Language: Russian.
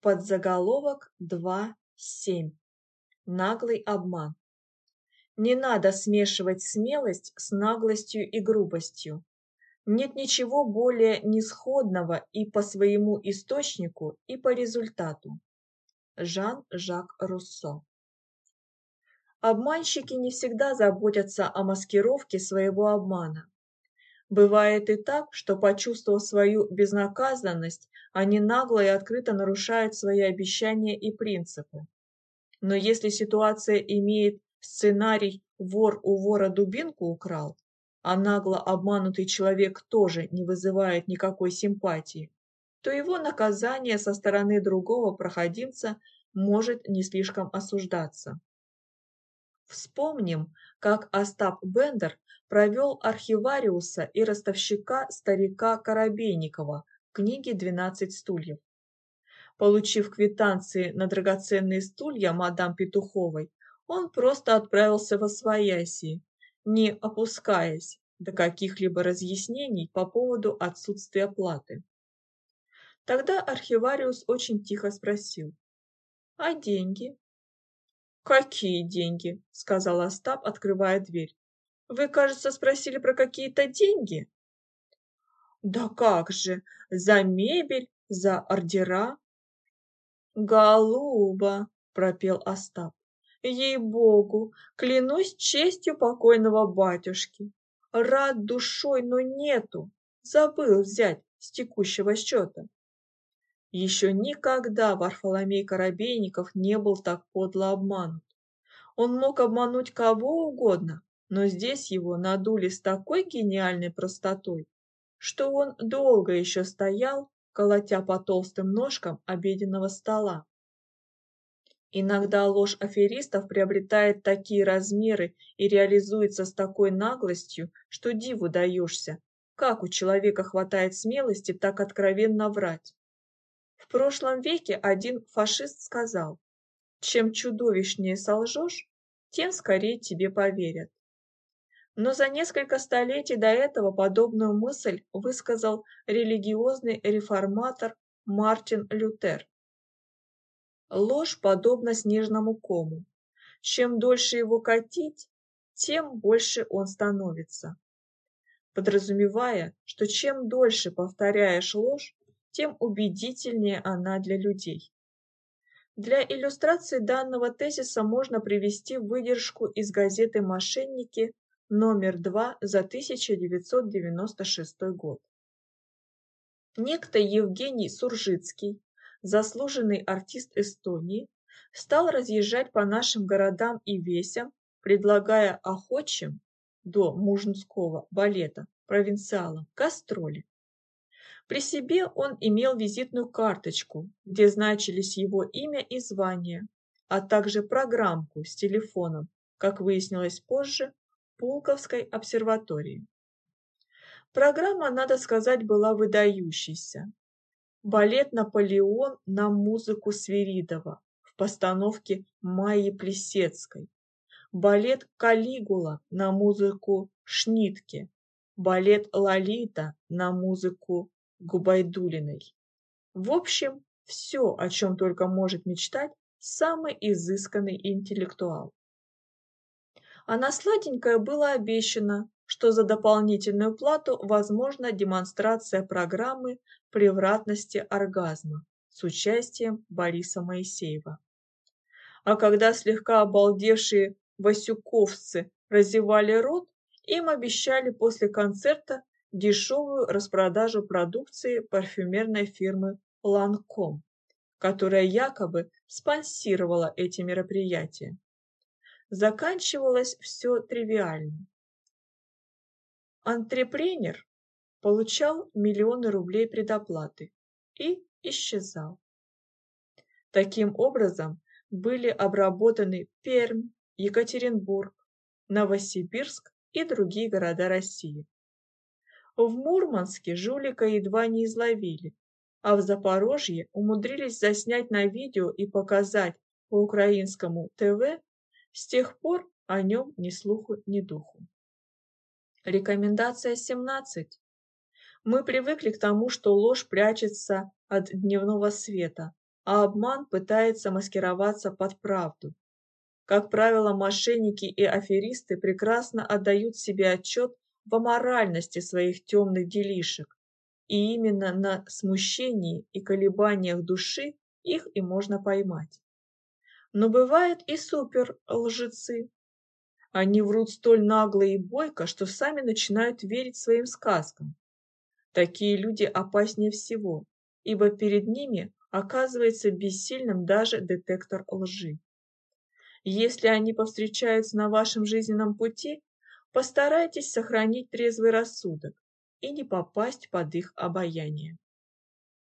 Подзаголовок 2.7. Наглый обман. Не надо смешивать смелость с наглостью и грубостью. Нет ничего более несходного и по своему источнику, и по результату. Жан-Жак Руссо. Обманщики не всегда заботятся о маскировке своего обмана. Бывает и так, что, почувствовав свою безнаказанность, они нагло и открыто нарушают свои обещания и принципы. Но если ситуация имеет сценарий «вор у вора дубинку украл», а нагло обманутый человек тоже не вызывает никакой симпатии, то его наказание со стороны другого проходимца может не слишком осуждаться. Вспомним, как Остап Бендер провел архивариуса и ростовщика старика Коробейникова в книге «12 стульев». Получив квитанции на драгоценные стулья мадам Петуховой, он просто отправился во свояси, не опускаясь до каких-либо разъяснений по поводу отсутствия платы. Тогда архивариус очень тихо спросил, «А деньги?» «Какие деньги?» – сказал Остап, открывая дверь. «Вы, кажется, спросили про какие-то деньги?» «Да как же! За мебель, за ордера!» «Голуба!» – пропел Остап. «Ей-богу, клянусь честью покойного батюшки! Рад душой, но нету! Забыл взять с текущего счета!» Еще никогда Варфоломей Коробейников не был так подло обманут. Он мог обмануть кого угодно, но здесь его надули с такой гениальной простотой, что он долго еще стоял, колотя по толстым ножкам обеденного стола. Иногда ложь аферистов приобретает такие размеры и реализуется с такой наглостью, что диву даешься, как у человека хватает смелости так откровенно врать. В прошлом веке один фашист сказал, чем чудовищнее солжешь, тем скорее тебе поверят. Но за несколько столетий до этого подобную мысль высказал религиозный реформатор Мартин Лютер. Ложь подобна снежному кому. Чем дольше его катить, тем больше он становится. Подразумевая, что чем дольше повторяешь ложь, тем убедительнее она для людей. Для иллюстрации данного тезиса можно привести выдержку из газеты «Мошенники» номер 2 за 1996 год. Некто Евгений Суржицкий, заслуженный артист Эстонии, стал разъезжать по нашим городам и весям, предлагая охочим до мужского балета провинциалам гастроли. При себе он имел визитную карточку, где значились его имя и звание, а также программку с телефоном, как выяснилось позже, Пулковской обсерватории. Программа, надо сказать, была выдающейся. Балет «Наполеон» на музыку Свиридова в постановке Майи Плесецкой. Балет «Калигула» на музыку Шнитке. Балет «Лолита» на музыку Губайдулиной. В общем, все, о чем только может мечтать самый изысканный интеллектуал. А на сладенькое было обещано, что за дополнительную плату возможна демонстрация программы превратности оргазма с участием Бориса Моисеева. А когда слегка обалдевшие васюковцы разевали рот, им обещали после концерта дешевую распродажу продукции парфюмерной фирмы Lancome, которая якобы спонсировала эти мероприятия. Заканчивалось все тривиально. Антрепренер получал миллионы рублей предоплаты и исчезал. Таким образом были обработаны Пермь, Екатеринбург, Новосибирск и другие города России. В Мурманске жулика едва не изловили, а в Запорожье умудрились заснять на видео и показать по украинскому ТВ, с тех пор о нем ни слуху, ни духу. Рекомендация 17. Мы привыкли к тому, что ложь прячется от дневного света, а обман пытается маскироваться под правду. Как правило, мошенники и аферисты прекрасно отдают себе отчет в аморальности своих темных делишек, и именно на смущении и колебаниях души их и можно поймать. Но бывают и супер лжецы. Они врут столь нагло и бойко, что сами начинают верить своим сказкам. Такие люди опаснее всего, ибо перед ними оказывается бессильным даже детектор лжи. Если они повстречаются на вашем жизненном пути, постарайтесь сохранить трезвый рассудок и не попасть под их обаяние.